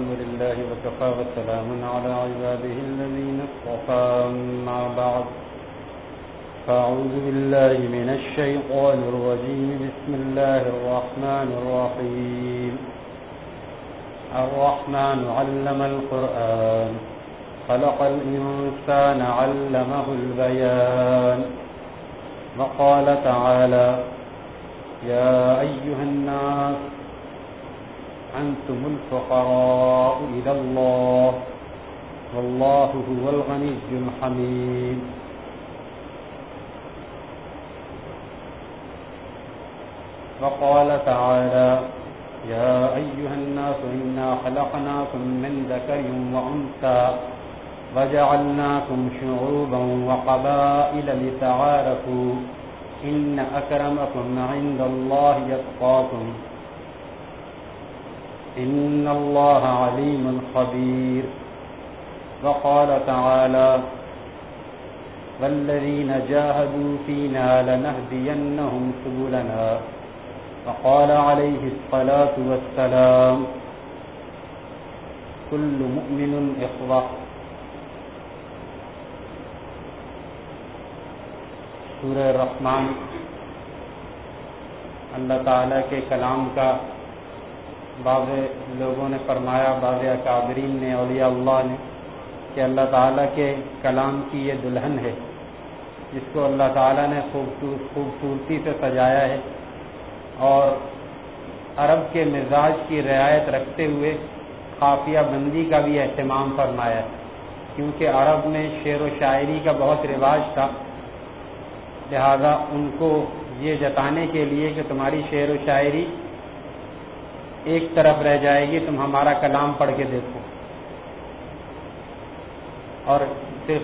الحمد لله وكفى وسلام على عباده الذين اصطفى. مع بعض فأعوذ بالله من الشيطان الرجيم. بسم الله الرحمن الرحيم. الرحمن علم القرآن، خلق الإنسان علمه البيان. وقال تعالى يا أيها الناس أنتم الفقراء إلى الله والله هو الغني الحميد. وقال تعالى يا أيها الناس، إنا خلقناكم من ذكر وأنثى وجعلناكم شعوبا وقبائل لتعارفوا إن أكرمكم عند الله يتقاكم. إن الله عليم خبير. وقال تعالى والذين جاهدوا فينا لنهدينهم سبلنا. وقال عليه الصلاة والسلام كل مؤمن إخوة. سورہ الرحمن. اللہ تعالیٰ کے کلام کا بعض لوگوں نے فرمایا، بعض اکابرین نے، اولیاء اللہ نے، کہ اللہ تعالیٰ کے کلام کی یہ دلہن ہے، جس کو اللہ تعالیٰ نے خوبصورتی سے سجایا ہے اور عرب کے مزاج کی رعایت رکھتے ہوئے خافیہ بندی کا بھی اہتمام فرمایا ہے۔ کیونکہ عرب میں شعر و شاعری کا بہت رواج تھا، لہذا ان کو یہ جتانے کے لیے کہ تمہاری شعر و شاعری ایک طرف رہ جائے گی، تم ہمارا کلام پڑھ کے دیکھو۔ اور صرف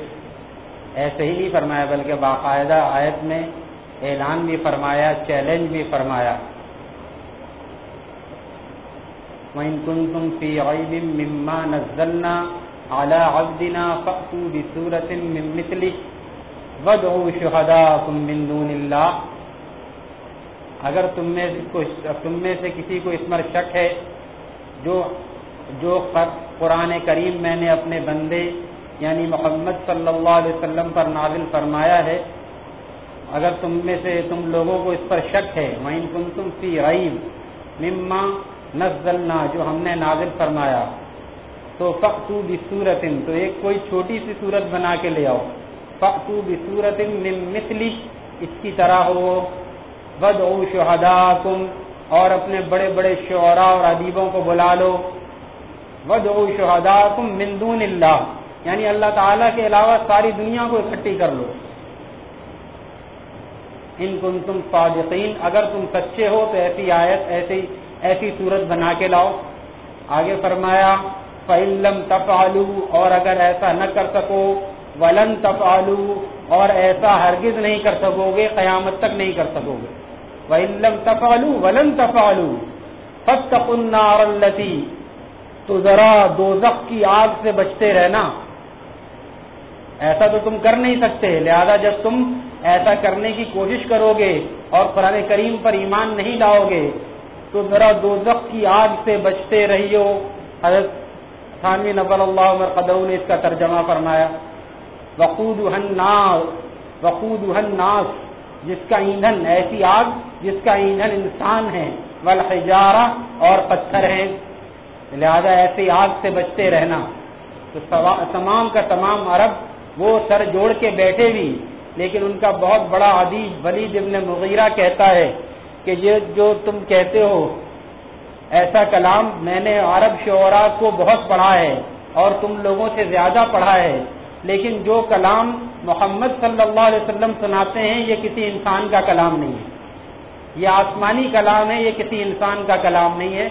ایسے ہی نہیں فرمایا، بلکہ باقاعدہ آیت میں اعلان بھی فرمایا، چیلنج بھی فرمایا۔ وَإِن كُنتُمْ فِي عَيْبٍ مِّمَّا نَزَّلْنَا عَلَىٰ عَبْدِنَا فَأْتُوا بِسُورَةٍ مِّن مِّثْلِهِ وَادْعُوا شُهَدَاءَكُم مِّن دُونِ اللَّهِ اگر تم میں تم میں سے کسی کو اس پر شک ہے، جو جو قرآن کریم میں نے اپنے بندے یعنی محمد صلی اللہ علیہ وسلم پر نازل فرمایا ہے، اگر تم میں سے تم لوگوں کو اس پر شک ہے، وَإِن كُنتُمْ فِي رَيْبٍ مِّمَّا نزلنا، جو ہم نے نازل فرمایا، تو فقتو بصورت تو ایک کوئی چھوٹی سی صورت بنا کے لے آؤ۔ فقتو بصورت من مثلی اس کی طرح ہو۔ ودعو شہداکم اور اپنے بڑے بڑے شعراء اور ادیبوں کو بلا لو۔ ودعو شہداکم من دون اللہ یعنی اللہ تعالیٰ کے علاوہ ساری دنیا کو اکٹھی کر لو۔ ان کن تم صادقین۔ اگر تم سچے ہو تو ایسی آیت، ایسی ایسی صورت بنا کے لاؤ۔ آگے فرمایا فعلم تفالو اور اگر ایسا نہ کر سکو، ولن تفالو اور ایسا ہرگز نہیں کر سکو گے، قیامت تک نہیں کر سکو گے۔ وَإِلَّمْ تَفْعَلُوا وَلَن تَفْعَلُوا فَاتَّقُوا النَّارَ الَّتِي تو ذرا دوزخ کی آگ سے بچتے رہنا۔ ایسا تو تم کر نہیں سکتے، لہذا جب تم ایسا کرنے کی کوشش کرو گے اور قرآن کریم پر ایمان نہیں لاؤ گے تو ذرا دوزخ کی آگ سے بچتے رہیو۔ حضرت ثانوی نبل اللہ عمر قدو نے اس کا ترجمہ فرمایا وقود الناس وقود الناس، جس کا ایندھن، ایسی آگ جس کا ایندھن انسان ہے، والحجارہ اور پتھر ہیں۔ لہذا ایسی آگ سے بچتے رہنا۔ تو تمام کا تمام عرب وہ سر جوڑ کے بیٹھے بھی، لیکن ان کا بہت بڑا عدیب ولید ابن مغیرہ کہتا ہے کہ یہ جو تم کہتے ہو، ایسا کلام میں نے عرب شعراء کو بہت پڑھا ہے اور تم لوگوں سے زیادہ پڑھا ہے۔ لیکن جو کلام محمد صلی اللہ علیہ وسلم سناتے ہیں، یہ کسی انسان کا کلام نہیں ہے۔ یہ آسمانی کلام ہے، یہ کسی انسان کا کلام نہیں ہے۔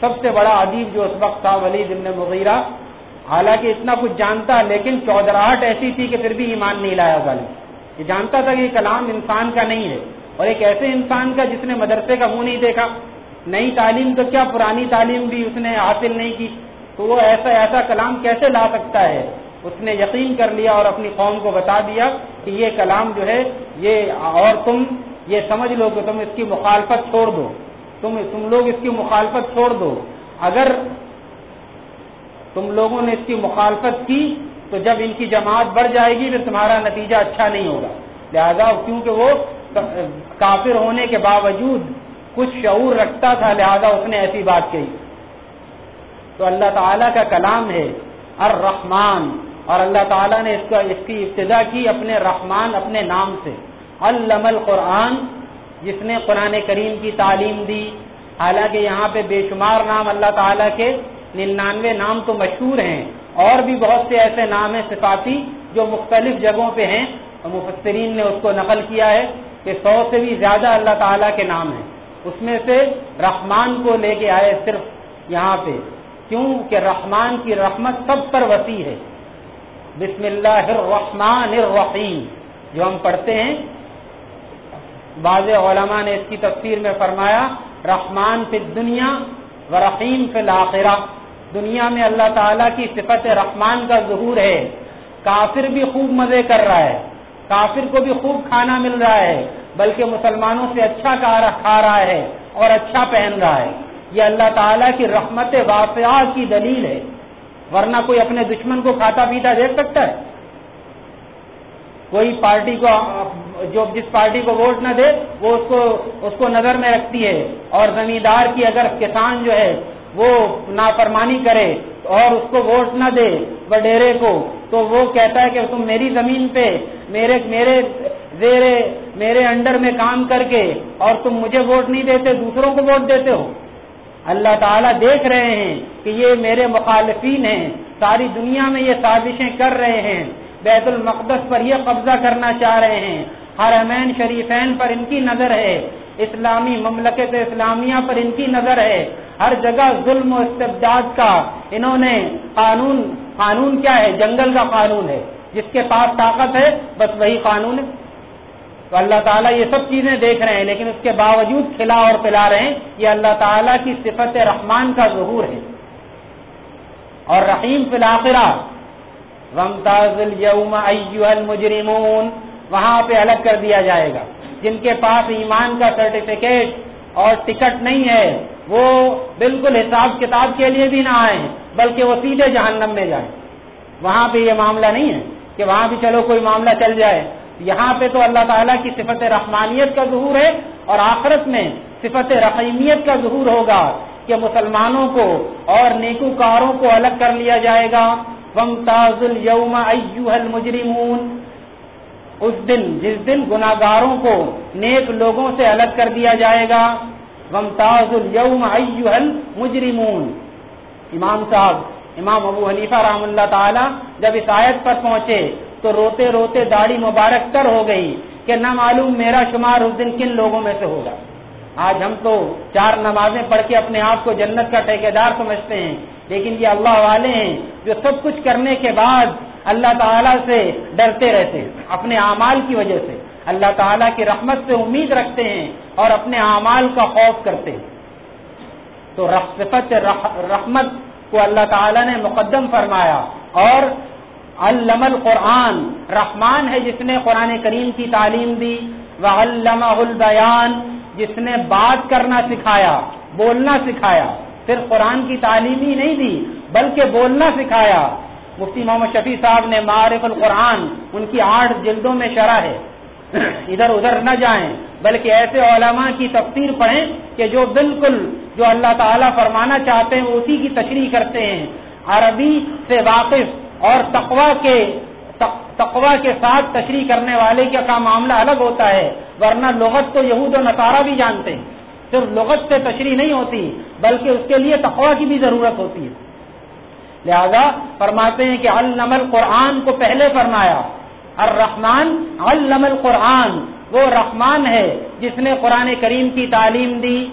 سب سے بڑا ادیب جو اس وقت تھا ولید ابن مغیرہ، حالانکہ اتنا کچھ جانتا، لیکن چودراہٹ ایسی تھی کہ پھر بھی ایمان نہیں لایا غالب یہ جانتا تھا کہ یہ کلام انسان کا نہیں ہے۔ اور ایک ایسے انسان کا جس نے مدرسے کا منہ نہیں دیکھا، نئی تعلیم تو کیا پرانی تعلیم بھی اس نے حاصل نہیں کی؟ تو وہ ایسا ایسا کلام کیسے لا سکتا ہے؟ اس نے یقین کر لیا اور اپنی قوم کو بتا دیا کہ یہ کلام جو ہے، یہ اور تم یہ سمجھ لو کہ تم اس کی مخالفت چھوڑ دو۔ تم تم لوگ اس کی مخالفت چھوڑ دو۔ اگر تم لوگوں نے اس کی مخالفت کی تو جب ان کی جماعت بڑھ جائے گی پھر تمہارا نتیجہ اچھا نہیں ہوگا۔ لہذا کیونکہ وہ کافر ہونے کے باوجود کچھ شعور رکھتا تھا، لہذا اس نے ایسی بات کہی۔ تو اللہ تعالیٰ کا کلام ہے الرحمن اور اللہ تعالیٰ نے اس کا اس کی ابتدا کی اپنے رحمان اپنے نام سے۔ علم القرآن، جس نے قرآن کریم کی تعلیم دی۔ حالانکہ یہاں پہ بے شمار نام اللہ تعالیٰ کے ننانوے نام تو مشہور ہیں۔ اور بھی بہت سے ایسے نام ہیں صفاتی جو مختلف جگہوں پہ ہیں۔ مفسرین نے اس کو نقل کیا ہے کہ سو سے بھی زیادہ اللہ تعالیٰ کے نام ہیں۔ اس میں سے رحمان کو لے کے آئے صرف یہاں پہ۔ کیوں کہ رحمان کی رحمت سب پر وسیع ہے۔ بسم اللہ الرحمن الرحیم، جو ہم پڑھتے ہیں بعض علماء نے اس کی تفسیر میں فرمایا، رحمان فی دنیا و رحیم فی الآخرہ دنیا میں اللہ تعالیٰ کی صفت رحمان کا ظہور ہے۔ کافر بھی خوب مزے کر رہا ہے۔ کافر کو بھی خوب کھانا مل رہا ہے۔ بلکہ مسلمانوں سے اچھا کھا رہا ہے اور اچھا پہن رہا ہے۔ یہ اللہ تعالیٰ کی رحمت واقعہ کی دلیل ہے۔ ورنہ کوئی اپنے دشمن کو کھاتا پیتا دیکھ سکتا ہے۔ کوئی پارٹی کو جو جس پارٹی کو ووٹ نہ دے، وہ اس کو اس کو نظر میں رکھتی ہے۔ اور زمیندار کی اگر کسان جو ہے، وہ نافرمانی کرے اور اس کو ووٹ نہ دے وڈیرے کو، تو وہ کہتا ہے کہ تم میری زمین پہ، میرے میرے زیر میرے انڈر میں کام کر کے اور تم مجھے ووٹ نہیں دیتے، دوسروں کو ووٹ دیتے ہو۔ اللہ تعالیٰ دیکھ رہے ہیں کہ یہ میرے مخالفین ہیں، ساری دنیا میں یہ سازشیں کر رہے ہیں۔ بیت المقدس پر یہ قبضہ کرنا چاہ رہے ہیں۔ ہر امین شریفین پر ان کی نظر ہے۔ اسلامی مملکت اسلامیہ پر ان کی نظر ہے۔ ہر جگہ ظلم و استبداد کا۔ انہوں نے قانون قانون کیا ہے؟ جنگل کا قانون ہے۔ جس کے پاس طاقت ہے، بس وہی قانون ہے۔ تو اللہ تعالیٰ یہ سب چیزیں دیکھ رہے ہیں، لیکن اس کے باوجود کھلا اور پلا رہے ہیں۔ یہ اللہ تعالیٰ کی صفت رحمان کا ظہور ہے۔ اور رحیم فی الآخرہ رمتاز المجرمون، وہاں پہ الگ کر دیا جائے گا۔ جن کے پاس ایمان کا سرٹیفکیٹ اور ٹکٹ نہیں ہے، وہ بالکل حساب کتاب کے لیے بھی نہ آئے بلکہ وہ سیدھے جہنم میں جائیں۔ وہاں پہ یہ معاملہ نہیں ہے کہ وہاں بھی چلو کوئی معاملہ چل جائے۔ یہاں پہ تو اللہ تعالیٰ کی صفت رحمانیت کا ظہور ہے اور آخرت میں صفت رحیمیت کا ظہور ہوگا کہ مسلمانوں کو اور نیکوکاروں کو الگ کر لیا جائے گا۔ ومتاز اليوم ایوہ المجرمون۔ اس دن، جس دن گناگاروں کو نیک لوگوں سے الگ کر دیا جائے گا۔ ومتاز اليوم ایوہ المجرمون۔ امام صاحب، امام ابو حنیفہ رحم اللہ تعالی جب اس آیت پر پہنچے تو روتے روتے داڑھی مبارک تر ہو گئی کہ نہ معلوم میرا شمار اس دن کن لوگوں میں سے ہوگا۔ آج ہم تو چار نمازیں پڑھ کے اپنے آپ کو جنت کا ٹھیکیدار سمجھتے ہیں۔ لیکن یہ اللہ والے ہیں جو سب کچھ کرنے کے بعد اللہ تعالیٰ سے ڈرتے رہتے ہیں، اپنے اعمال کی وجہ سے۔ اللہ تعالیٰ کی رحمت سے امید رکھتے ہیں اور اپنے اعمال کا خوف کرتے ہیں۔ تو رفت رحمت کو اللہ تعالیٰ نے مقدم فرمایا۔ اور علم القرآن، رحمان ہے جس نے قرآن کریم کی تعلیم دی۔ وہ علامہ البیان، جس نے بات کرنا سکھایا، بولنا سکھایا۔ صرف قرآن کی تعلیم ہی نہیں دی، بلکہ بولنا سکھایا۔ مفتی محمد شفیع صاحب نے معرف القرآن، ان کی آٹھ جلدوں میں شرح ہے۔ ادھر ادھر نہ جائیں، بلکہ ایسے علماء کی تفسیر پڑھیں کہ جو بالکل جو اللہ تعالیٰ فرمانا چاہتے ہیں اسی کی تشریح کرتے ہیں۔ عربی سے واقف اور تقوا کے تقوا کے ساتھ تشریح کرنے والے کا معاملہ الگ ہوتا ہے، ورنہ لغت تو یہود و نصارہ بھی جانتے ہیں۔ صرف لغت سے تشریح نہیں ہوتی، بلکہ اس کے لیے تقوا کی بھی ضرورت ہوتی ہے۔ لہذا فرماتے ہیں کہ علم القرآن کو پہلے فرمایا۔ الرحمن علم القرآن، وہ رحمان ہے جس نے قرآن کریم کی تعلیم دی۔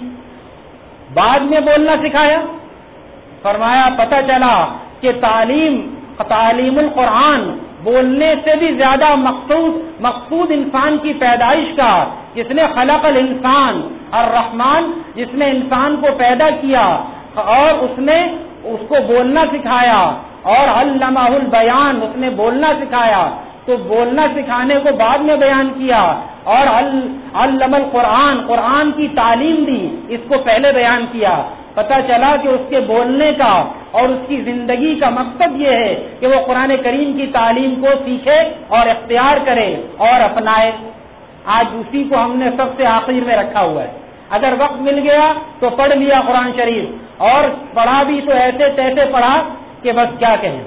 بعد میں بولنا سکھایا۔ فرمایا، پتہ چلا کہ تعلیم تعلیم القرآن بولنے سے بھی زیادہ مقصود مقصود انسان کی پیدائش کا جس نے خلق الانسان اور رحمان جس نے انسان کو پیدا کیا اور اس نے اس کو بولنا سکھایا اور علامہ البیان، اس نے بولنا سکھایا، تو بولنا سکھانے کو بعد میں بیان کیا اور علم القرآن، قرآن کی تعلیم دی اس کو پہلے بیان کیا۔ پتا چلا کہ اس کے بولنے کا اور اس کی زندگی کا مقصد یہ ہے کہ وہ قرآن کریم کی تعلیم کو سیکھے اور اختیار کرے اور اپنائے۔ آج اسی کو ہم نے سب سے آخر میں رکھا ہوا ہے۔ اگر وقت مل گیا تو پڑھ لیا قرآن شریف۔ اور پڑھا بھی تو ایسے تیسے پڑھا کہ بس کیا کہیں۔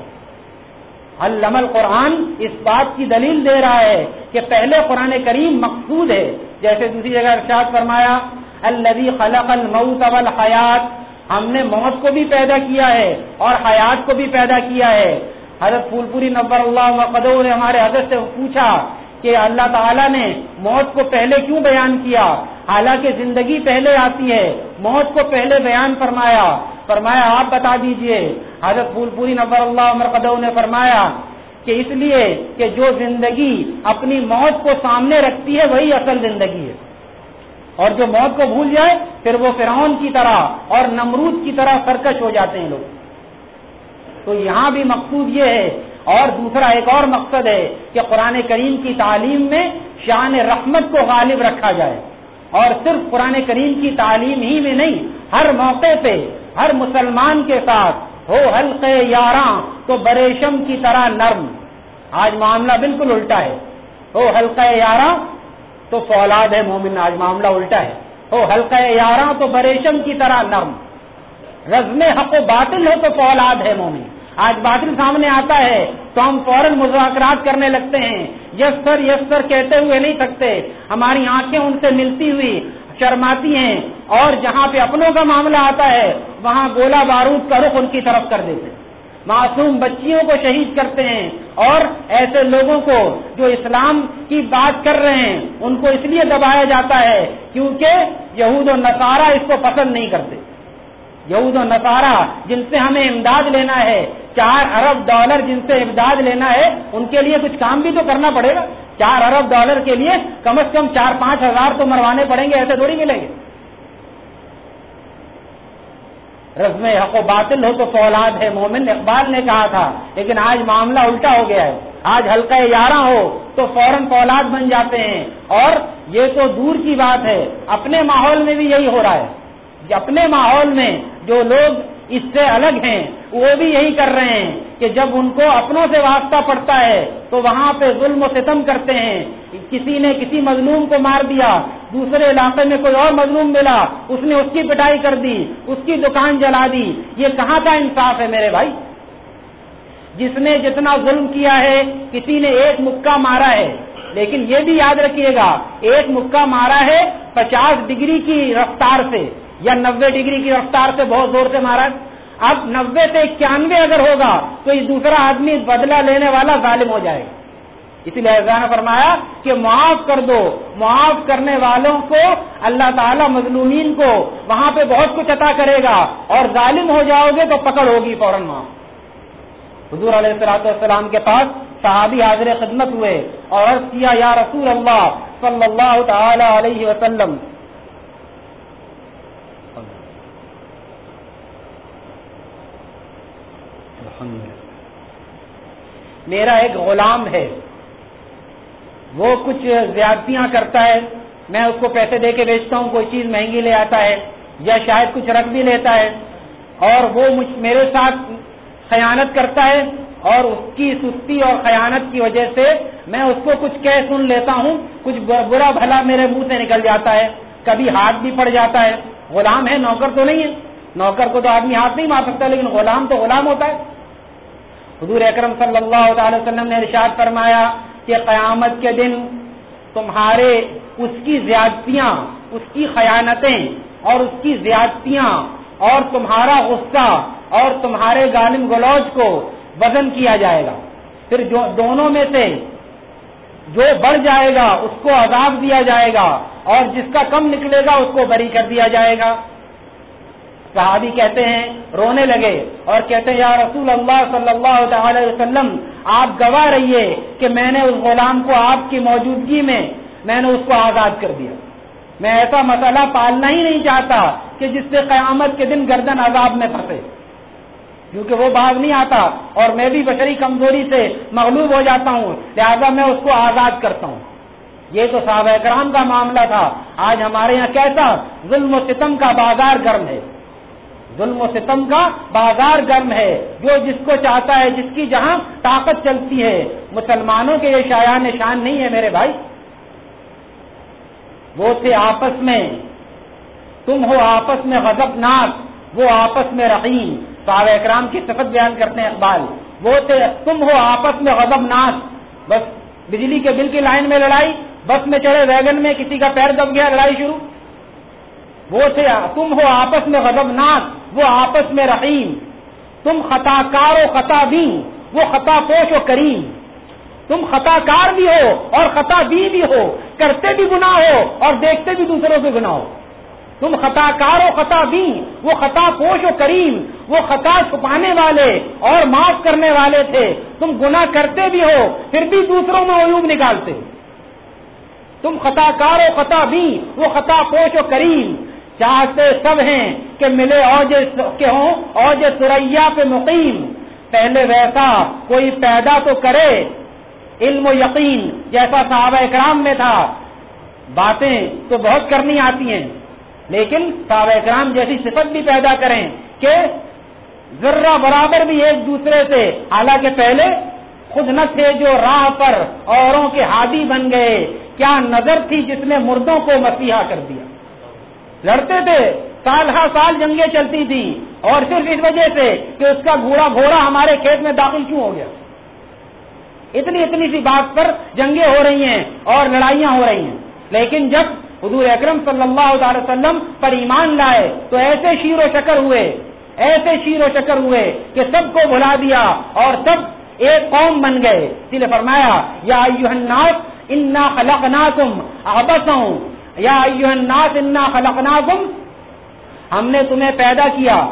علم قرآن اس بات کی دلیل دے رہا ہے کہ پہلے قرآن کریم مقصود ہے۔ جیسے دوسری جگہ ارشاد فرمایا الذي خلق الموت والحیات۔ ہم نے موت کو بھی پیدا کیا ہے اور حیات کو بھی پیدا کیا ہے۔ حضرت پھول پوری نبر اللہ قدو نے ہمارے حضرت سے پوچھا کہ اللہ تعالیٰ نے موت کو پہلے کیوں بیان کیا؟ حالانکہ زندگی پہلے آتی ہے، موت کو پہلے بیان فرمایا۔ فرمایا، آپ بتا دیجیے، حضرت پھول پوری نبر اللہ عمر قدو نے فرمایا کہ اس لیے کہ جو زندگی اپنی موت کو سامنے رکھتی ہے، وہی اصل زندگی ہے۔ اور جو موت کو بھول جائے، پھر وہ فرعون کی طرح اور نمرود کی طرح سرکش ہو جاتے ہیں لوگ۔ تو یہاں بھی مقصود یہ ہے اور دوسرا ایک اور مقصد ہے کہ قرآن کریم کی تعلیم میں شان رحمت کو غالب رکھا جائے۔ اور صرف قرآن کریم کی تعلیم ہی میں نہیں، ہر موقع پہ، ہر مسلمان کے ساتھ ہو حلقے یاراں تو بریشم کی طرح نرم۔ آج معاملہ بالکل الٹا ہے۔ ہو حلقہ یاراں تو فولاد ہے مومن، آج معاملہ الٹا ہے۔ ہو حلقہ یاراں تو بریشم کی طرح نرم۔ رزم حق و باطل ہو تو فولاد ہے مومن۔ آج باطل سامنے آتا ہے تو ہم فوراً مذاکرات کرنے لگتے ہیں۔ یس سر یس سر کہتے ہوئے نہیں تھکتے۔ ہماری آنکھیں ان سے ملتی ہوئی شرماتی ہیں اور جہاں پہ اپنوں کا معاملہ آتا ہے، وہاں گولا بارود کا رخ ان کی طرف کر دیتے معصوم بچیوں کو شہید کرتے ہیں اور ایسے لوگوں کو جو اسلام کی بات کر رہے ہیں، ان کو اس لیے دبایا جاتا ہے کیونکہ یہود و نصارہ اس کو پسند نہیں کرتے۔ یہود و نصارہ جن سے ہمیں امداد لینا ہے، چار ارب ڈالر جن سے امداد لینا ہے، ان کے لیے کچھ کام بھی تو کرنا پڑے گا۔ چار ارب ڈالر کے لیے کم از کم چار پانچ ہزار تو مروانے پڑیں گے، ایسے تھوڑی ملیں گے۔ رسم حق و باطل ہو تو فولاد ہے مومن اقبال نے کہا تھا، لیکن آج معاملہ الٹا ہو گیا ہے۔ آج ہلکا یارہ ہو تو فوراً فولاد بن جاتے ہیں۔ اور یہ تو دور کی بات ہے، اپنے ماحول میں بھی یہی ہو رہا ہے۔ اپنے ماحول میں جو لوگ اس سے الگ ہیں، وہ بھی یہی کر رہے ہیں کہ جب ان کو اپنوں سے واسطہ پڑتا ہے، تو وہاں پہ ظلم و ستم کرتے ہیں۔ کسی نے کسی مظلوم کو مار دیا، دوسرے علاقے میں کوئی اور مظلوم ملا، اس نے اس کی پٹائی کر دی، اس کی دکان جلا دی۔ یہ کہاں کا انصاف ہے میرے بھائی؟ جس نے جتنا ظلم کیا ہے، کسی نے ایک مکہ مارا ہے۔ لیکن یہ بھی یاد رکھیے گا، ایک مکہ مارا ہے پچاس ڈگری کی رفتار سے۔ یا نبے ڈگری کی رفتار سے بہت زور سے مارا اب نبے سے اکیانوے اگر ہوگا تو یہ دوسرا آدمی بدلہ لینے والا ظالم ہو جائے گا۔ اسی لیے نے فرمایا کہ معاف کر دو۔ معاف کرنے والوں کو اللہ تعالیٰ مظلومین کو وہاں پہ بہت کچھ عطا کرے گا۔ اور ظالم ہو جاؤ گے تو پکڑ ہوگی فوراً وہاں۔ حضور علیہ السلاۃ والسلام کے پاس صحابی حاضر خدمت ہوئے اور عرض کیا، یا رسول اللہ صلی اللہ تعالی علیہ وسلم میرا ایک غلام ہے۔ وہ کچھ زیادتیاں کرتا ہے۔ میں اس کو پیسے دے کے بیچتا ہوں، کوئی چیز مہنگی لے آتا ہے یا شاید کچھ رکھ بھی لیتا ہے۔ اور وہ مجھ، میرے ساتھ خیانت کرتا ہے اور اس کی سستی اور خیانت کی وجہ سے میں اس کو کچھ کہہ سن لیتا ہوں۔ کچھ برا بھلا میرے منہ سے نکل جاتا ہے۔ کبھی ہاتھ بھی پڑ جاتا ہے۔ غلام ہے، نوکر تو نہیں ہے۔ نوکر کو تو آدمی ہاتھ نہیں مار سکتا، لیکن غلام تو غلام ہوتا ہے۔ حضور اکرم صلی اللہ تعالی وسلم نے ارشاد فرمایا کہ قیامت کے دن تمہارے اس کی زیادتیاں، اس کی خیانتیں اور اس کی زیادتیاں اور تمہارا غصہ اور تمہارے غالم گلوچ کو وزن کیا جائے گا۔ پھر جو دونوں میں سے جو بڑھ جائے گا، اس کو عذاب دیا جائے گا اور جس کا کم نکلے گا، اس کو بری کر دیا جائے گا۔ صحابی کہتے ہیں، رونے لگے اور کہتے ہیں، یا رسول اللہ صلی اللہ تعالی وسلم، آپ گواہ رہیے کہ میں نے اس غلام کو آپ کی موجودگی میں میں نے اس کو آزاد کر دیا۔ میں ایسا مسئلہ پالنا ہی نہیں چاہتا کہ جس سے قیامت کے دن گردن عذاب میں پھنسے۔ کیونکہ وہ باغ نہیں آتا اور میں بھی بشری کمزوری سے مغلوب ہو جاتا ہوں، لہذا میں اس کو آزاد کرتا ہوں۔ یہ تو صحابہ کرام کا معاملہ تھا۔ آج ہمارے یہاں کیسا ظلم و ستم کا بازار گرم ہے۔ ظلم و ستم کا بازار گرم ہے۔ جو جس کو چاہتا ہے جس کی جہاں طاقت چلتی ہے۔ مسلمانوں کے یہ شایان نشان نہیں ہے میرے بھائی۔ وہ تھے آپس میں۔ تم ہو آپس میں غضب ناک وہ آپس میں رحیم صحابہ اکرام کی صفت بیان کرتے ہیں اقبال۔ وہ تھے تم ہو آپس میں غضب ناک بس بجلی کے بل کی لائن میں لڑائی۔ بس میں چڑھے ویگن میں کسی کا پیر دب گیا، لڑائی شروع۔ وہ تھے تم ہو آپس میں غضب ناک وہ آپس میں رحیم تم خطا کار و خطا بھی وہ خطا پوش و کریم۔ تم خطا کار بھی ہو اور خطا بھی بھی ہو، کرتے بھی گناہ ہو اور دیکھتے بھی دوسروں کے گناہ ہو۔ تم خطا کار و خطا بھی وہ خطا پوش و کریم، وہ خطا چھپانے والے اور معاف کرنے والے تھے۔ تم گناہ کرتے بھی ہو، پھر بھی دوسروں میں عیوب نکالتے۔ تم خطا کار و خطا بھی وہ خطا پوش و کریم۔ چاہتے سب ہیں کہ ملے اوج کے ہوں، اوج سریا پہ مقیم۔ پہلے ویسا کوئی پیدا تو کرے۔ علم و یقین جیسا صحابہ اکرام میں تھا۔ باتیں تو بہت کرنی آتی ہیں، لیکن صحابہ اکرام جیسی صفت بھی پیدا کریں کہ ذرہ برابر بھی ایک دوسرے سے، حالانکہ پہلے خود نہ تھے جو راہ پر اوروں کے ہادی بن گئے۔ کیا نظر تھی جس نے مردوں کو مسیحا کر دیا؟ لڑتے تھے سال ہر سال جنگیں چلتی تھی اور صرف اس وجہ سے کہ اس کا گھوڑا گھوڑا ہمارے کھیت میں داخل کیوں ہو گیا؟ اتنی اتنی سی بات پر جنگیں ہو رہی ہیں اور لڑائیاں ہو رہی ہیں۔ لیکن جب حضور اکرم صلی اللہ علیہ وسلم پر ایمان لائے، تو ایسے شیر و شکر ہوئے، ایسے شیر و شکر ہوئے کہ سب کو بھلا دیا اور سب ایک قوم بن گئے۔ اس نے فرمایا، یا الناس، انا خلقناکم ابسوں یا ایوہ الناس انا خلقناکم، ہم نے تمہیں پیدا کیا۔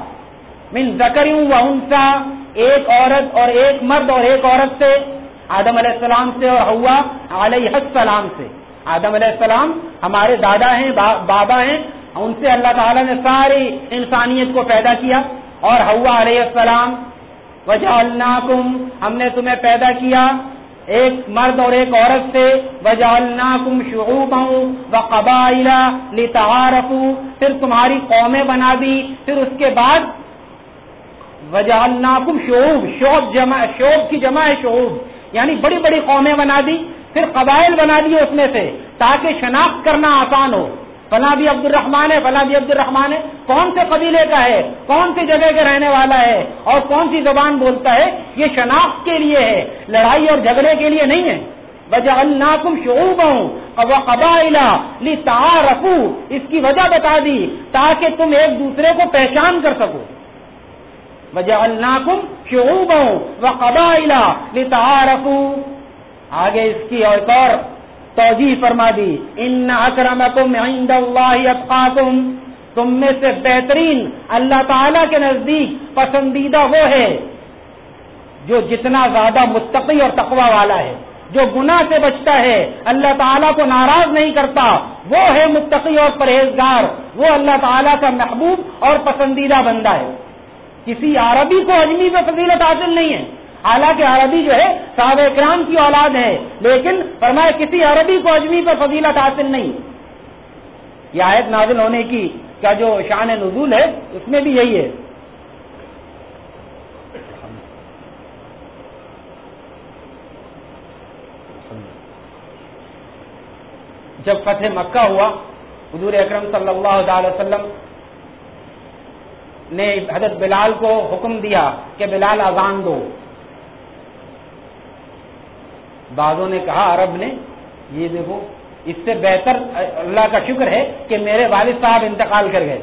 من ذکریوں و انسا ایک عورت اور ایک مرد اور ایک عورت سے، آدم علیہ السلام سے اور ہوا علیہ السلام سے۔ آدم علیہ السلام ہمارے دادا ہیں بابا ہیں، ان سے اللہ تعالیٰ نے ساری انسانیت کو پیدا کیا۔ اور ہوا علیہ السلام وجہ ہم نے تمہیں پیدا کیا۔ ایک مرد اور ایک عورت سے وجعلناکم شعوبا و قبائل لتعارفوا پھر تمہاری قومیں بنا دی پھر اس کے بعد وجعلناکم شعوب شعوب جمع شعوب کی جمع ہے شعوب یعنی بڑی بڑی قومیں بنا دی، پھر قبائل بنا دیے اس میں سے تاکہ شناخت کرنا آسان ہو۔ فلاں بھی عبد الرحمان ہے، فلاں بھی عبد الرحمان ہے۔ کون سے قبیلے کا ہے؟ کون سی جگہ کے رہنے والا ہے؟ اور کون سی زبان بولتا ہے؟ یہ شناخت کے لیے ہے، لڑائی اور جھگڑے کے لیے نہیں ہے۔ وجہ اللہ تم شعوب ہوں قبائلہ لی اس کی وجہ بتا دی تاکہ تم ایک دوسرے کو پہچان کر سکو۔ وجہ اللہ تم شعوب ہوں قبائلہ لی آگے اس کی ایک اور توجہ فرما دی۔ ان اکرمکم عند اللہ اتقاکم تم میں سے بہترین اللہ تعالی کے نزدیک پسندیدہ وہ ہے جو جتنا زیادہ مستقی اور تقوی والا ہے۔ جو گناہ سے بچتا ہے، اللہ تعالیٰ کو ناراض نہیں کرتا۔ وہ ہے متقی اور پرہیزگار۔ وہ اللہ تعالیٰ کا محبوب اور پسندیدہ بندہ ہے۔ کسی عربی کو اجمی میں فضیلت حاصل نہیں ہے۔ حالانکہ عربی جو ہے، صحابہ اکرام کی اولاد ہے، لیکن فرمایا کسی عربی کو اجمی پر فضیلت حاصل نہیں۔ یہ آیت نازل ہونے کی کا جو شان نزول ہے، اس میں بھی یہی ہے۔ جب فتح مکہ ہوا، حضور اکرم صلی اللہ علیہ وسلم نے حضرت بلال کو حکم دیا کہ بلال اذان دو۔ بعضوں نے کہا عرب نے، یہ دیکھو، اس سے بہتر اللہ کا شکر ہے کہ میرے والد صاحب انتقال کر گئے۔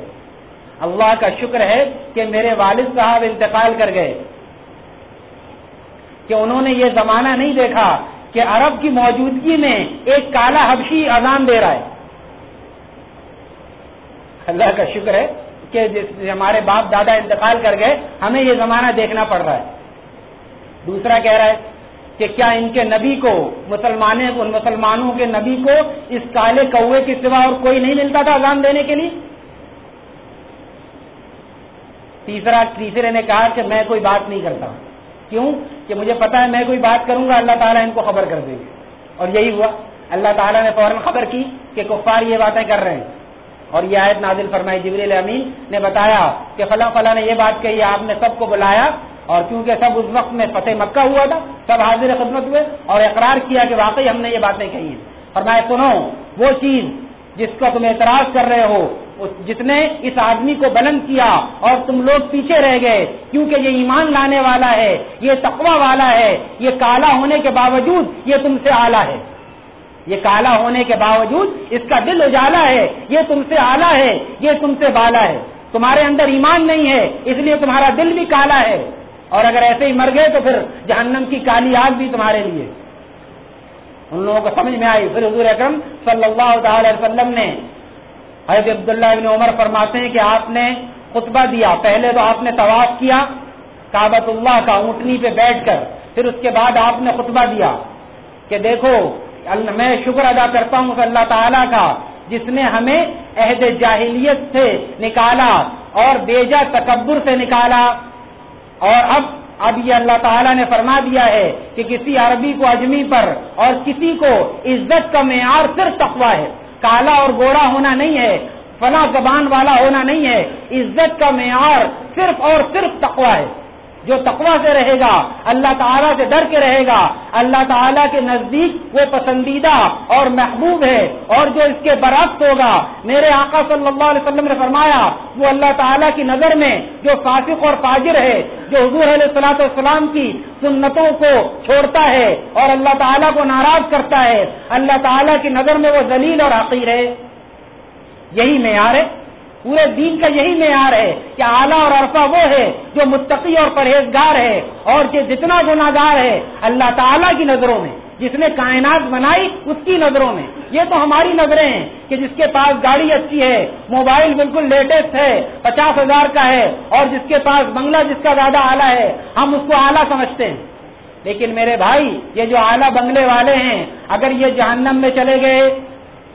اللہ کا شکر ہے کہ میرے والد صاحب انتقال کر گئے۔ کہ انہوں نے یہ زمانہ نہیں دیکھا کہ عرب کی موجودگی میں ایک کالا حبشی اذان دے رہا ہے۔ اللہ کا شکر ہے کہ ہمارے باپ دادا انتقال کر گئے، ہمیں یہ زمانہ دیکھنا پڑ رہا ہے۔ دوسرا کہہ رہا ہے کہ کیا ان کے نبی کو مسلمان ان مسلمانوں کے نبی کو اس کالے کوے کے سوا اور کوئی نہیں ملتا تھا اذان دینے کے لیے؟ تیسرا، تیسرے نے کہا کہ میں کوئی بات نہیں کرتا۔ کیوں؟ کہ مجھے پتا ہے میں کوئی بات کروں گا، اللہ تعالیٰ ان کو خبر کر دے گی اور یہی ہوا۔ اللہ تعالیٰ نے فوراً خبر کی کہ کفار یہ باتیں کر رہے ہیں۔ اور یہ آیت نازل فرمائی جبریل امین نے بتایا کہ فلاں فلاں نے یہ بات کہی، آپ نے سب کو بلایا۔ اور کیونکہ سب اس وقت میں فتح مکہ ہوا تھا، سب حاضر خدمت ہوئے اور اقرار کیا کہ واقعی ہم نے یہ باتیں کہی ہیں۔ فرمایا، سنو، وہ چیز جس کا تم اعتراض کر رہے ہو جس نے اس آدمی کو بلند کیا اور تم لوگ پیچھے رہ گئے، کیونکہ یہ ایمان لانے والا ہے، یہ تقوی والا ہے، یہ کالا ہونے کے باوجود یہ تم سے آلہ ہے۔ یہ کالا ہونے کے باوجود اس کا دل اجالا ہے، یہ تم سے آلہ ہے، یہ تم سے بالا ہے۔ تمہارے اندر ایمان نہیں ہے، اس لیے تمہارا دل بھی کالا ہے۔ اور اگر ایسے ہی مر گئے تو پھر جہنم کی کالی آگ بھی تمہارے لیے۔ ان لوگوں کو سمجھ میں آئی۔ پھر حضور اکرم صلی اللہ تعالی وسلم نے حضرت عبداللہ ابن عمر فرماتے ہیں کہ آپ نے خطبہ دیا۔ پہلے تو آپ نے طواف کیا کابت اللہ کا اونٹنی پہ بیٹھ کر، پھر اس کے بعد آپ نے خطبہ دیا کہ دیکھو میں شکر ادا کرتا ہوں اللہ تعالیٰ کا جس نے ہمیں عہد جاہلیت سے نکالا اور بیجا تکبر سے نکالا۔ اور اب اب یہ اللہ تعالیٰ نے فرما دیا ہے کہ کسی عربی کو اجمی پر اور کسی کو عزت کا معیار صرف تقوا ہے۔ کالا اور گورا ہونا نہیں ہے، فلاں زبان والا ہونا نہیں ہے۔ عزت کا معیار صرف اور صرف تقوا ہے۔ جو تقوا سے رہے گا، اللہ تعالیٰ سے ڈر کے رہے گا۔ اللہ تعالیٰ کے نزدیک وہ پسندیدہ اور محبوب ہے اور جو اس کے برعکس ہوگا۔ میرے آقا صلی اللہ علیہ وسلم نے فرمایا، وہ اللہ تعالیٰ کی نظر میں جو فاسق اور فاجر ہے، جو حضور علیہ السلاۃ والسلام کی سنتوں کو چھوڑتا ہے اور اللہ تعالیٰ کو ناراض کرتا ہے، اللہ تعالیٰ کی نظر میں وہ ذلیل اور عقیر ہے۔ یہی معیار ہے۔ پورے دین کا یہی معیار ہے کہ اعلیٰ اور عرفہ وہ ہے جو متقی اور پرہیزگار ہے اور جو جتنا گناگار ہے اللہ تعالیٰ کی نظروں میں، جس نے کائنات بنائی اس کی نظروں میں۔ یہ تو ہماری نظریں ہیں کہ جس کے پاس گاڑی اچھی ہے، موبائل بالکل لیٹسٹ ہے، پچاس ہزار کا ہے، اور جس کے پاس بنگلہ جس کا زیادہ اعلیٰ ہے، ہم اس کو اعلیٰ سمجھتے ہیں۔ لیکن میرے بھائی، یہ جو اعلیٰ بنگلے والے ہیں، اگر یہ جہنم میں چلے گئے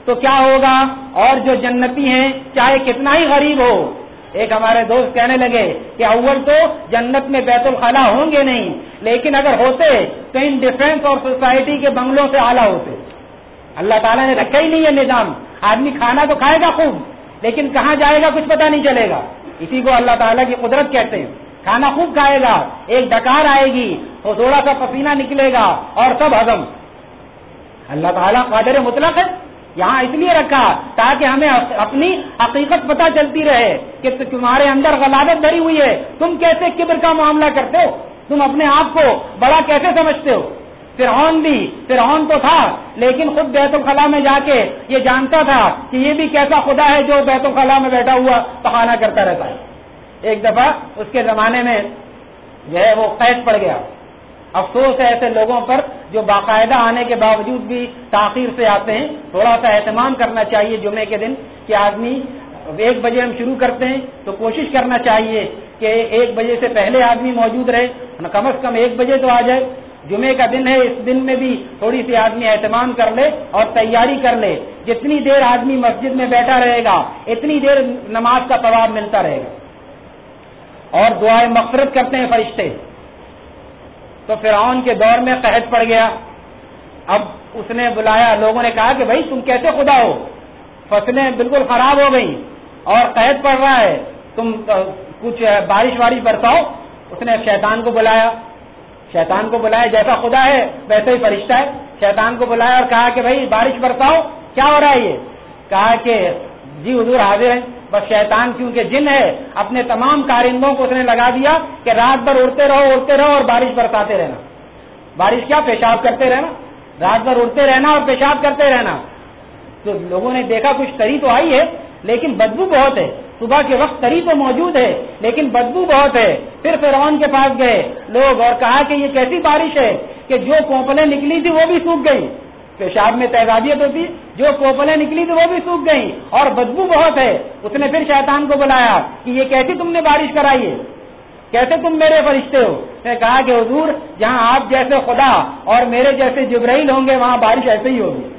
تو کیا ہوگا؟ اور جو جنتی ہیں، چاہے کتنا ہی غریب ہو۔ ایک ہمارے دوست کہنے لگے کہ اول تو جنت میں بیت الخلا ہوں گے نہیں، لیکن اگر ہوتے تو ان ڈیفینس اور سوسائٹی کے بنگلوں سے اعلیٰ ہوتے۔ اللہ تعالیٰ نے رکھا ہی نہیں ہے نظام۔ آدمی کھانا تو کھائے گا خوب، لیکن کہاں جائے گا کچھ پتا نہیں چلے گا۔ اسی کو اللہ تعالیٰ کی قدرت کہتے ہیں۔ کھانا خوب کھائے گا، ایک ڈکار آئے گی تو تھوڑا سا پسینہ نکلے گا اور سب ہزم اللہ تعالیٰ قادر مطلق ہے۔ یہاں اس لیے رکھا تاکہ ہمیں اپنی حقیقت پتہ چلتی رہے کہ تمہارے اندر غلادت دھری ہوئی ہے۔ تم کیسے کبر کا معاملہ کرتے ہو؟ تم اپنے آپ کو بڑا کیسے سمجھتے ہو؟ فرعون بھی، فرعون تو تھا، لیکن خود بیت الخلاء میں جا کے یہ جانتا تھا کہ یہ بھی کیسا خدا ہے جو بیت الخلاء میں بیٹھا ہوا پخانا کرتا رہتا ہے۔ ایک دفعہ اس کے زمانے میں جو ہے وہ قید پڑ گیا۔ افسوس ہے ایسے لوگوں پر جو باقاعدہ آنے کے باوجود بھی تاخیر سے آتے ہیں۔ تھوڑا سا اہتمام کرنا چاہیے جمعے کے دن کہ آدمی ایک بجے ہم شروع کرتے ہیں تو کوشش کرنا چاہیے کہ ایک بجے سے پہلے آدمی موجود رہے۔ کم از کم ایک بجے تو آ جائے۔ جمعے کا دن ہے، اس دن میں بھی تھوڑی سی آدمی اہتمام کر لے اور تیاری کر لے۔ جتنی دیر آدمی مسجد میں بیٹھا رہے گا، اتنی دیر نماز کا ثواب ملتا رہے گا۔ اور دعائیں مغفرت کرتے ہیں فرشتے۔ تو فرعون کے دور میں قحط پڑ گیا۔ اب اس نے بلایا، لوگوں نے کہا کہ بھائی تم کیسے خدا ہو؟ فصلیں بالکل خراب ہو گئی اور قحط پڑ رہا ہے۔ تم کچھ بارش وارش برساؤ۔ اس نے شیطان کو بلایا۔ شیطان کو بلایا، جیسا خدا ہے ویسے ہی فرشتہ ہے۔ شیطان کو بلایا اور کہا کہ بھائی بارش برساؤ، کیا ہو رہا ہے یہ؟ کہا کہ جی حضور حاضر ہیں۔ بس شیطان کیونکہ جن ہے، اپنے تمام کارندوں کو اس نے لگا دیا کہ رات بھر اڑتے رہو اڑتے رہو اور بارش برساتے رہنا۔ بارش کیا؟ پیشاب کرتے رہنا۔ رات بھر اڑتے رہنا اور پیشاب کرتے رہنا۔ تو لوگوں نے دیکھا کچھ تری تو آئی ہے، لیکن بدبو بہت ہے۔ صبح کے وقت تری تو موجود ہے، لیکن بدبو بہت ہے۔ پھر فرعون کے پاس گئے۔ لوگ اور کہا کہ یہ کیسی بارش ہے کہ جو کوپلیں نکلی تھی وہ بھی سوکھ گئی پیشاب میں تیزابیت ہوتی، جو کوپلیں نکلی تھی وہ بھی سوکھ گئی اور بدبو بہت ہے۔ اس نے پھر شیطان کو بلایا کہ یہ کیسی تم نے بارش کرائی ہے؟ کیسے تم میرے فرشتے ہو؟ نے کہا کہ حضور، جہاں آپ جیسے خدا اور میرے جیسے جبرائیل ہوں گے، وہاں بارش ایسے ہی ہوگی۔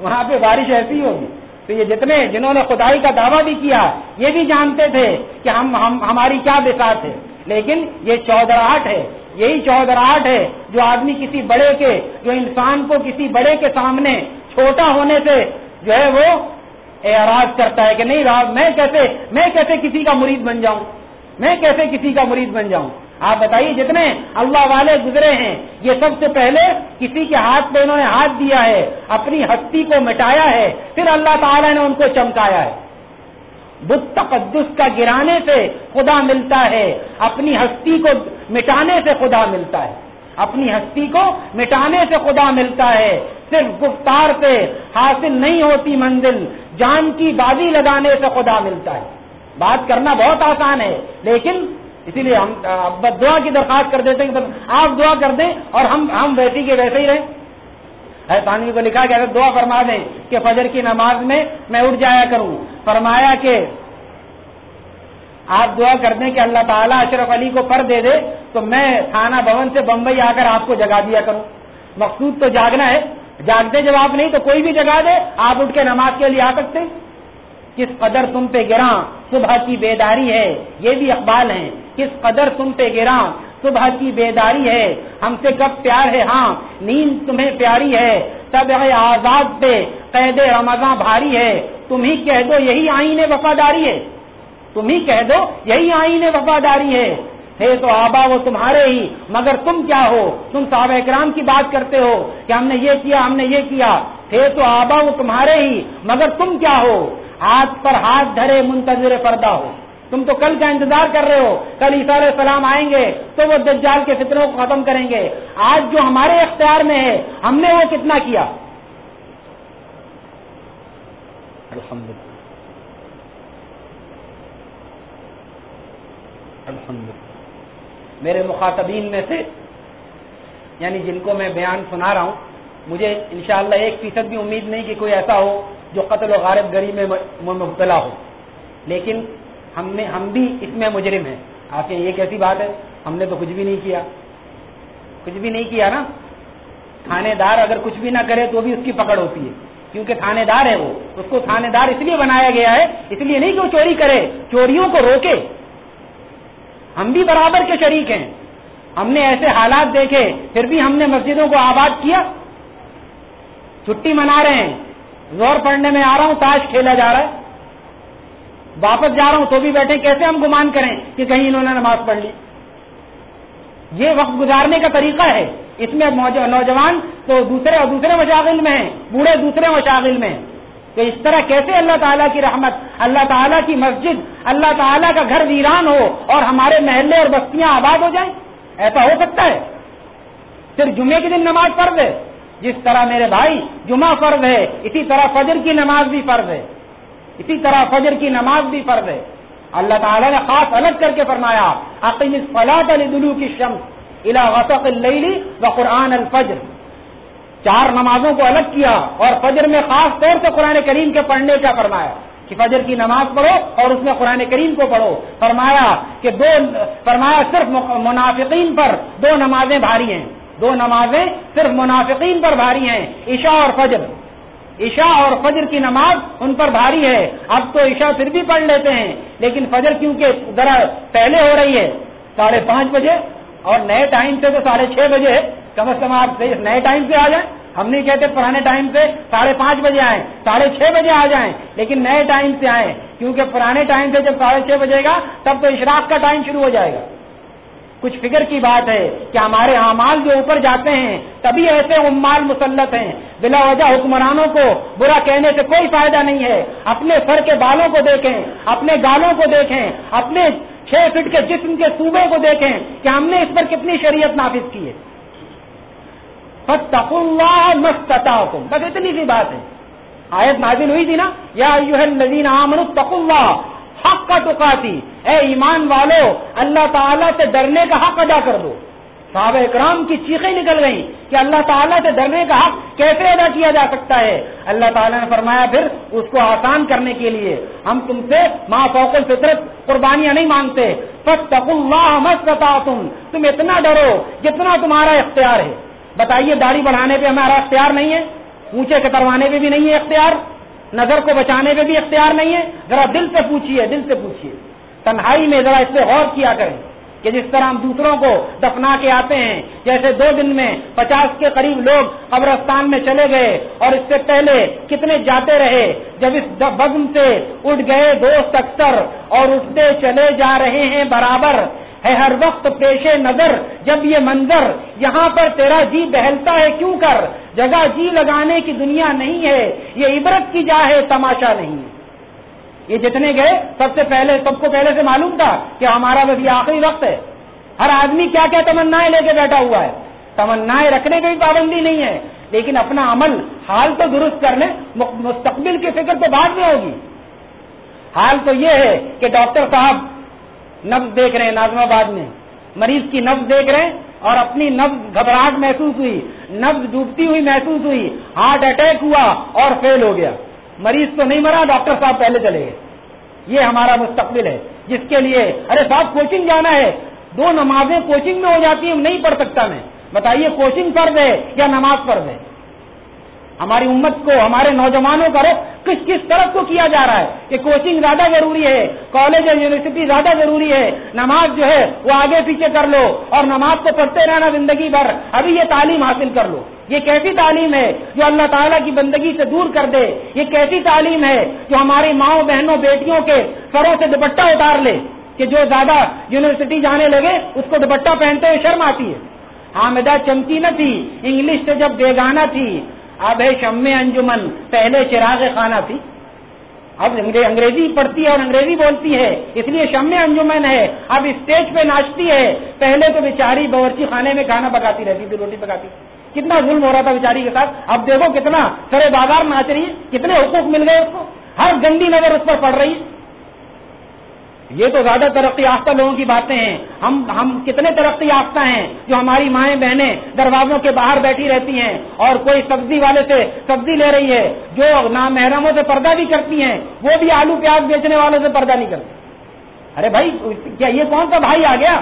وہاں پہ بارش ایسی ہی ہوگی۔ تو یہ جتنے جنہوں نے خدائی کا دعویٰ بھی کیا، یہ بھی جانتے تھے کہ ہم، ہماری کیا بساط ہے۔ لیکن یہ چودراہٹ ہے۔ یہی چودراہٹ ہے جو آدمی کسی بڑے کے، جو انسان کو کسی بڑے کے سامنے چھوٹا ہونے سے جو ہے وہ اعراض کرتا ہے کہ نہیں رہا میں کیسے میں کیسے کسی کا مرید بن جاؤں؟ میں کیسے کسی کا مرید بن جاؤں؟ آپ بتائیے جتنے اللہ والے گزرے ہیں، یہ سب سے پہلے کسی کے ہاتھ پہ انہوں نے ہاتھ دیا ہے، اپنی ہستی کو مٹایا ہے، پھر اللہ تعالیٰ نے ان کو چمکایا ہے۔ بت تقدس کا گرانے سے خدا ملتا ہے، اپنی ہستی کو مٹانے سے خدا ملتا ہے۔ اپنی ہستی کو مٹانے سے خدا ملتا ہے۔ صرف گفتار سے حاصل نہیں ہوتی منزل، جان کی بازی لگانے سے خدا ملتا ہے۔ بات کرنا بہت آسان ہے، لیکن اسی لیے ہم دعا کی درخواست کر دیتے ہیں آپ دعا کر دیں اور ہم ہم ویسی کے ویسے ہی رہیں۔ پانی کو لکھا کہ اگر دعا فرما دیں کہ فجر کی نماز میں میں اٹھ جایا کروں۔ فرمایا کہ آپ دعا کر دیں کہ اللہ تعالیٰ اشرف علی کو پر دے دے، تو میں تھانہ بھون سے بمبئی آ کر آپ کو جگا دیا کروں۔ مقصود تو جاگنا ہے۔ جاگتے جب آپ نہیں تو کوئی بھی جگہ دے، آپ اٹھ کے نماز کے لیے آ سکتے۔ کس قدر تم پہ گراں، صبح کی بیداری ہے، یہ بھی اقبال ہیں۔ کس قدر تم پہ گراں صبح کی بیداری ہے۔ ہم سے کب پیار ہے؟ ہاں نیند تمہیں پیاری ہے۔ تب آزاد پہ، قید رمضان بھاری ہے۔ تم ہی کہہ دو یہی آئین وفاداری ہے۔ تم ہی کہہ دو یہی آئین وفاداری ہے۔ ہے تو آبا وہ تمہارے ہی، مگر تم کیا ہو؟ تم صحابہ اکرام کی بات کرتے ہو کہ ہم نے یہ کیا، ہم نے یہ کیا۔ ہے تو آبا وہ تمہارے ہی، مگر تم کیا ہو؟ ہاتھ پر ہاتھ دھرے منتظر پردہ ہو۔ تم تو کل کا انتظار کر رہے ہو، کل عیسیٰ علیہ السلام آئیں گے تو وہ دجال کے فطروں کو ختم کریں گے۔ آج جو ہمارے اختیار میں ہے، ہم نے وہ کتنا کیا؟ الحمد الحمد میرے مخاطبین میں سے یعنی جن کو میں بیان سنا رہا ہوں، مجھے انشاءاللہ ایک فیصد بھی امید نہیں کہ کوئی ایسا ہو جو قتل و غارت گری میں مبتلا ہو۔ لیکن ہم نے ہم بھی اس میں مجرم ہیں۔ آپ یہ کیسی بات ہے؟ ہم نے تو کچھ بھی نہیں کیا۔ کچھ بھی نہیں کیا نا؟ تھانے دار اگر کچھ بھی نہ کرے تو بھی اس کی پکڑ ہوتی ہے۔ کیونکہ تھانے دار ہے وہ۔ اس کو تھانے دار اس لیے بنایا گیا ہے، اس لیے نہیں کہ وہ چوری کرے، چوریوں کو روکے۔ ہم بھی برابر کے شریک ہیں۔ ہم نے ایسے حالات دیکھے، پھر بھی ہم نے مسجدوں کو آباد کیا۔ چھٹی منا رہے ہیں۔ زور پڑنے میں آ رہا ہوں، تاش کھیلا جا رہا ہے۔ واپس جا رہا ہوں تو بھی بیٹھے کیسے ہم گمان کریں کہ کہیں انہوں نے نماز پڑھ لی؟ یہ وقت گزارنے کا طریقہ ہے۔ اس میں نوجوان تو دوسرے اور دوسرے مشاغل میں ہیں، بوڑھے دوسرے مشاغل میں ہیں۔ تو اس طرح کیسے اللہ تعالیٰ کی رحمت، اللہ تعالیٰ کی مسجد، اللہ تعالیٰ کا گھر ویران ہو اور ہمارے محلے اور بستیاں آباد ہو جائیں؟ ایسا ہو سکتا ہے؟ صرف جمعے کے دن نماز پڑھ دے جس طرح میرے بھائی جمعہ فرض ہے، اسی طرح فجر کی نماز بھی فرض ہے۔ اسی طرح فجر کی نماز بھی فرض ہے۔ اللہ تعالیٰ نے خاص الگ کر کے فرمایا عقیم فلاط علی دلو کی شمس الا وسق اللی و قرآن الفجر. چار نمازوں کو الگ کیا اور فجر میں خاص طور سے قرآن کریم کے پڑھنے کا فرمایا کہ فجر کی نماز پڑھو اور اس میں قرآن کریم کو پڑھو۔ فرمایا کہ دو، فرمایا صرف منافقین پر دو نمازیں بھاری ہیں۔ دو نمازیں صرف منافقین پر بھاری ہیں، عشاء اور فجر۔ عشاء اور فجر کی نماز ان پر بھاری ہے۔ اب تو عشاء پھر بھی پڑھ لیتے ہیں، لیکن فجر کیونکہ ذرا پہلے ہو رہی ہے، ساڑھے پانچ بجے اور نئے ٹائم سے تو ساڑھے چھ بجے کم از کم آپ نئے ٹائم سے آ جائیں۔ ہم نہیں کہتے پرانے ٹائم سے ساڑھے پانچ بجے آئیں، ساڑھے چھ بجے آ جائیں، لیکن نئے ٹائم سے آئیں۔ کیونکہ پرانے ٹائم سے جب ساڑھے چھ بجے گا، تب تو اشراق کا ٹائم شروع ہو جائے گا۔ کچھ فکر کی بات ہے کہ ہمارے اعمال جو اوپر جاتے ہیں، تبھی ایسے امال مسلط ہیں۔ بلا وجہ حکمرانوں کو برا کہنے سے کوئی فائدہ نہیں ہے۔ اپنے سر کے بالوں کو دیکھیں، اپنے گالوں کو دیکھیں، اپنے چھ فٹ کے جسم کے صوبے کو دیکھیں کہ ہم نے اس پر کتنی شریعت نافذ کی ہے۔ بس اتنی سی بات ہے۔ آیت نازل ہوئی تھی نا؟ یا حق کا ٹکاتی اے ایمان والو، اللہ تعالیٰ سے ڈرنے کا حق ادا کر دو۔ صحابہ اکرام کی چیخیں نکل گئیں کہ اللہ تعالیٰ سے ڈرنے کا حق کیسے ادا کیا جا سکتا ہے؟ اللہ تعالیٰ نے فرمایا، پھر اس کو آسان کرنے کے لیے۔ ہم تم سے ماں فوق الفطرت قربانیاں نہیں مانگتے۔ تم تم اتنا ڈرو جتنا تمہارا اختیار ہے۔ بتائیے، داڑھی بڑھانے پہ ہمارا اختیار نہیں ہے؟ اونچے کتروانے پہ بھی نہیں ہے اختیار؟ نظر کو بچانے پہ بھی اختیار نہیں ہے۔ ذرا دل سے پوچھیے دل سے پوچھیے تنہائی میں ذرا اس سے غور کیا کریں کہ جس طرح ہم دوسروں کو دفنا کے آتے ہیں، جیسے دو دن میں پچاس کے قریب لوگ قبرستان میں چلے گئے اور اس سے پہلے کتنے جاتے رہے، جب اس بزم سے اٹھ گئے دوست اکثر اور اٹھتے چلے جا رہے ہیں برابر۔ ہے ہر وقت پیش نظر، جب یہ منظر یہاں پر تیرا جی بہلتا ہے، کیوں کر؟ جگہ جی لگانے کی دنیا نہیں ہے، یہ عبرت کی جا ہے، تماشا نہیں۔ ہے یہ جتنے گئے، سب سے پہلے، سب کو پہلے سے معلوم تھا کہ ہمارا بس یہ آخری وقت ہے۔ ہر آدمی کیا کیا تمنا لے کے بیٹھا ہوا ہے۔ تمنا رکھنے کی بھی پابندی نہیں ہے، لیکن اپنا عمل، حال تو درست کرنے، مستقبل کی فکر تو بعد میں ہوگی۔ حال تو یہ ہے کہ ڈاکٹر صاحب نبز دیکھ رہے ہیں نازم آباد میں۔ مریض کی نبز دیکھ رہے ہیں اور اپنی نبز گھبراہٹ محسوس ہوئی۔ نبز ڈوبتی ہوئی محسوس ہوئی۔ ہارٹ اٹیک ہوا اور فیل ہو گیا۔ مریض تو نہیں مرا، ڈاکٹر صاحب پہلے چلے گئے۔ یہ ہمارا مستقبل ہے۔ جس کے لیے ارے صاحب کوچنگ جانا ہے۔ دو نمازیں کوچنگ میں ہو جاتی ہیں، نہیں پڑھ سکتا میں۔ بتائیے کوچنگ فرض ہے یا نماز فرض ہے؟ ہماری امت کو، ہمارے نوجوانوں کا رخ کس کس طرف کو کیا جا رہا ہے؟ کہ کوچنگ زیادہ ضروری ہے کالج اور یونیورسٹی زیادہ ضروری ہے۔ نماز جو ہے، وہ آگے پیچھے کر لو اور نماز کو پڑھتے رہنا زندگی بھر۔ ابھی یہ تعلیم حاصل کر لو۔ یہ کیسی تعلیم ہے جو اللہ تعالیٰ کی بندگی سے دور کر دے؟ یہ کیسی تعلیم ہے جو ہماری ماؤں بہنوں، بیٹیوں کے سروں سے دوپٹہ اتار لے؟ کہ جو زیادہ یونیورسٹی جانے لگے، اس کو دوپٹہ پہنتے ہوئے شرم آتی ہے۔ حامدہ چمکی نہ تھی، انگلش سے جب بیگانہ تھی اب ہے شم انجمن، پہلے چراغ خانہ تھی۔ اب انگریزی پڑھتی ہے اور انگریزی بولتی ہے، اس لیے شم انجمن ہے۔ اب اسٹیج پہ ناچتی ہے۔ پہلے تو بیچاری باورچی خانے میں کھانا پکاتی رہتی تھی، روٹی پکاتی۔ کتنا ظلم ہو رہا تھا بیچاری کے ساتھ۔ اب دیکھو کتنا سرے بازار ناچ رہی ہے، کتنے حقوق مل گئے اس کو۔ ہر گندی نظر اس پر پڑ رہی ہے۔ یہ تو زیادہ ترقی یافتہ لوگوں کی باتیں ہیں۔ ہم ہم کتنے ترقی یافتہ ہیں جو ہماری مائیں بہنیں دروازوں کے باہر بیٹھی رہتی ہیں اور کوئی سبزی والے سے سبزی لے رہی ہے، جو نامحرموں سے پردہ بھی کرتی ہیں، وہ بھی آلو پیاز بیچنے والوں سے پردہ نہیں کرتی۔ ارے بھائی، کیا یہ کون سا بھائی آ گیا؟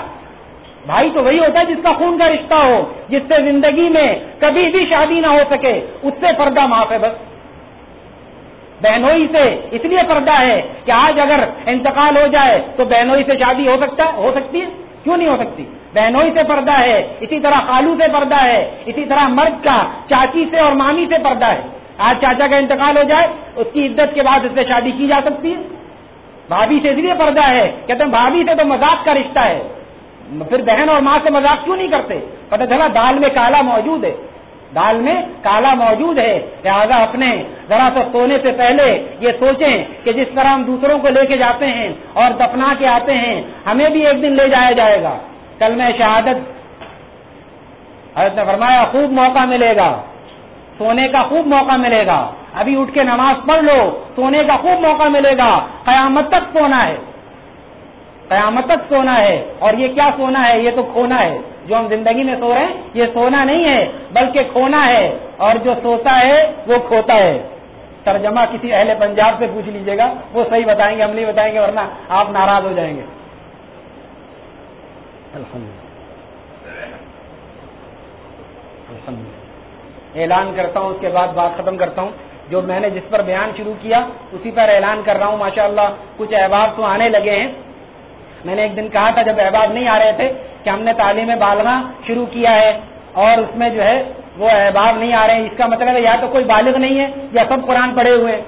بھائی تو وہی ہوتا ہے جس کا خون کا رشتہ ہو، جس سے زندگی میں کبھی بھی شادی نہ ہو سکے، اس سے پردہ معاف ہے بس۔ بہنوئی سے اس لیے پردہ ہے کہ آج اگر انتقال ہو جائے تو بہنوئی سے شادی ہو سکتا ہو سکتی ہے؟ کیوں نہیں ہو سکتی؟ بہنوئی سے پردہ ہے، اسی طرح خالو سے پردہ ہے، اسی طرح مرد کا چاچی سے اور مامی سے پردہ ہے۔ آج چاچا کا انتقال ہو جائے، اس کی عزت کے بعد اس سے شادی کی جا سکتی ہے۔ بھابھی سے اس لیے پردہ ہے، کہتے ہیں بھابھی سے تو مذاق کا رشتہ ہے۔ پھر بہن اور ماں سے مذاق کیوں نہیں کرتے؟ پتہ چلا دال میں کالا موجود ہے۔ دال میں کالا موجود ہے۔ لہٰذا اپنے ذرا سا سونے سے پہلے یہ سوچیں کہ جس طرح ہم دوسروں کو لے کے جاتے ہیں اور دفنا کے آتے ہیں، ہمیں بھی ایک دن لے جایا جائے گا۔ کل میں شہادت حضرت نے فرمایا، خوب موقع ملے گا۔ سونے کا خوب موقع ملے گا۔ ابھی اٹھ کے نماز پڑھ لو، سونے کا خوب موقع ملے گا۔ قیامت تک سونا ہے۔ قیامت تک سونا ہے۔ اور یہ کیا سونا ہے؟ یہ تو کھونا ہے۔ جو ہم زندگی میں سو رہے ہیں، یہ سونا نہیں ہے، بلکہ کھونا ہے۔ اور جو سوتا ہے، وہ کھوتا ہے۔ ترجمہ کسی اہل پنجاب سے پوچھ لیجیے گا، وہ صحیح بتائیں گے، ہم نہیں بتائیں گے، ورنہ آپ ناراض ہو جائیں گے۔ اعلان کرتا ہوں، اس کے بعد بات ختم کرتا ہوں۔ جو میں نے جس پر بیان شروع کیا، اسی پر اعلان کر رہا ہوں۔ ماشاءاللہ، کچھ احباب تو آنے لگے ہیں۔ میں نے ایک دن کہا تھا، جب احباب نہیں آ رہے تھے کہ ہم نے تعلیم بالغ شروع کیا ہے اور اس میں جو ہے وہ احباب نہیں آ رہے ہیں۔ اس کا مطلب ہے یا تو کوئی بالغ نہیں ہے یا سب قرآن پڑھے ہوئے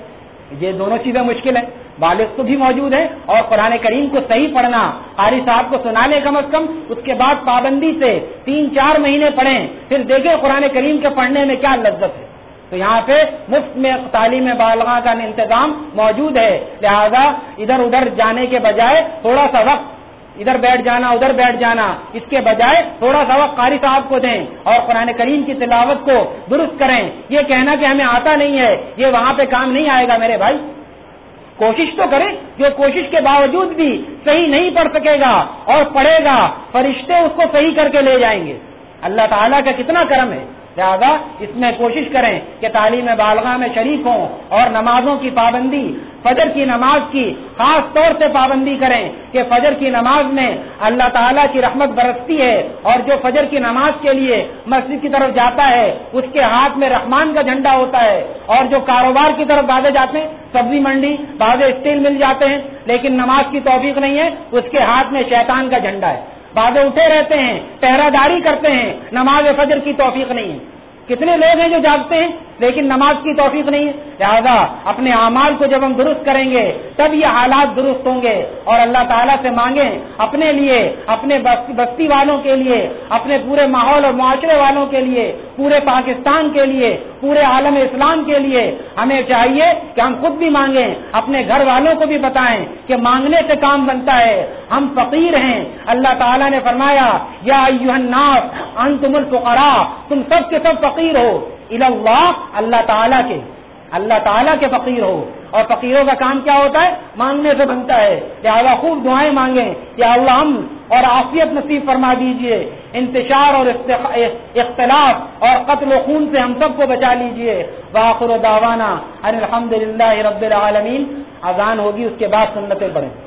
یہ دونوں چیزیں مشکل ہیں۔ بالغ تو بھی موجود ہے اور قرآن کریم کو صحیح پڑھنا، قاری صاحب کو سنا لے کم از کم اس کے بعد پابندی سے تین چار مہینے پڑھیں، پھر دیکھیں قرآن کریم کے پڑھنے میں کیا لذت ہے۔ تو یہاں پہ مفت میں تعلیم بالغاہ کا انتظام موجود ہے۔ لہذا ادھر ادھر جانے کے بجائے تھوڑا سا وقت ادھر بیٹھ جانا، ادھر بیٹھ جانا۔ اس کے بجائے تھوڑا سا وقت قاری صاحب کو دیں اور قرآن کریم کی تلاوت کو درست کریں۔ یہ کہنا کہ ہمیں آتا نہیں ہے، یہ وہاں پہ کام نہیں آئے گا میرے بھائی۔ کوشش تو کریں جو کوشش کے باوجود بھی صحیح نہیں پڑھ سکے گا اور پڑھے گا، فرشتے اس کو صحیح کر کے لے جائیں گے۔ اللہ تعالیٰ کا کتنا کرم ہے۔ لہٰذا اس میں کوشش کریں کہ تعلیم بالغاہ میں شریک ہوں اور نمازوں کی پابندی، فجر کی نماز کی خاص طور سے پابندی کریں کہ فجر کی نماز میں اللہ تعالیٰ کی رحمت برستی ہے اور جو فجر کی نماز کے لیے مسجد کی طرف جاتا ہے، اس کے ہاتھ میں رحمان کا جھنڈا ہوتا ہے اور جو کاروبار کی طرف بازے جاتے ہیں، سبزی منڈی بازے اسٹیل مل جاتے ہیں، لیکن نماز کی توفیق نہیں ہے، اس کے ہاتھ میں شیطان کا جھنڈا ہے۔ بازے اٹھے رہتے ہیں پہرا داری کرتے ہیں، نماز فجر کی توفیق نہیں ہے۔ کتنے لوگ ہیں جو جاگتے ہیں، لیکن نماز کی توفیق نہیں ہے۔ لہٰذا اپنے اعمال کو جب ہم درست کریں گے، تب یہ حالات درست ہوں گے۔ اور اللہ تعالیٰ سے مانگیں، اپنے لیے، اپنے بستی والوں کے لیے، اپنے پورے ماحول اور معاشرے والوں کے لیے پورے پاکستان کے لیے، پورے عالم اسلام کے لیے ہمیں چاہیے کہ ہم خود بھی مانگیں، اپنے گھر والوں کو بھی بتائیں کہ مانگنے سے کام بنتا ہے۔ ہم فقیر ہیں۔ اللہ تعالیٰ نے فرمایا، یا الناس، انتم الفقراء، تم سب کے سب فقیر ہو۔ اللہ اللہ تعالیٰ کے۔ اللہ تعالیٰ کے فقیر ہو اور فقیروں کا کام کیا ہوتا ہے؟ مانگنے سے بنتا ہے۔ لہٰذا خوب دعائیں مانگیں۔ یا اللہ، ہم اور عافیت نصیب فرما دیجیے۔ انتشار اور اختلاف اور قتل و خون سے ہم سب کو بچا لیجیے۔ واخر و داوانہ الحمد للہ رب العالمین۔ اذان ہوگی، اس کے بعد سنتیں پڑھیں۔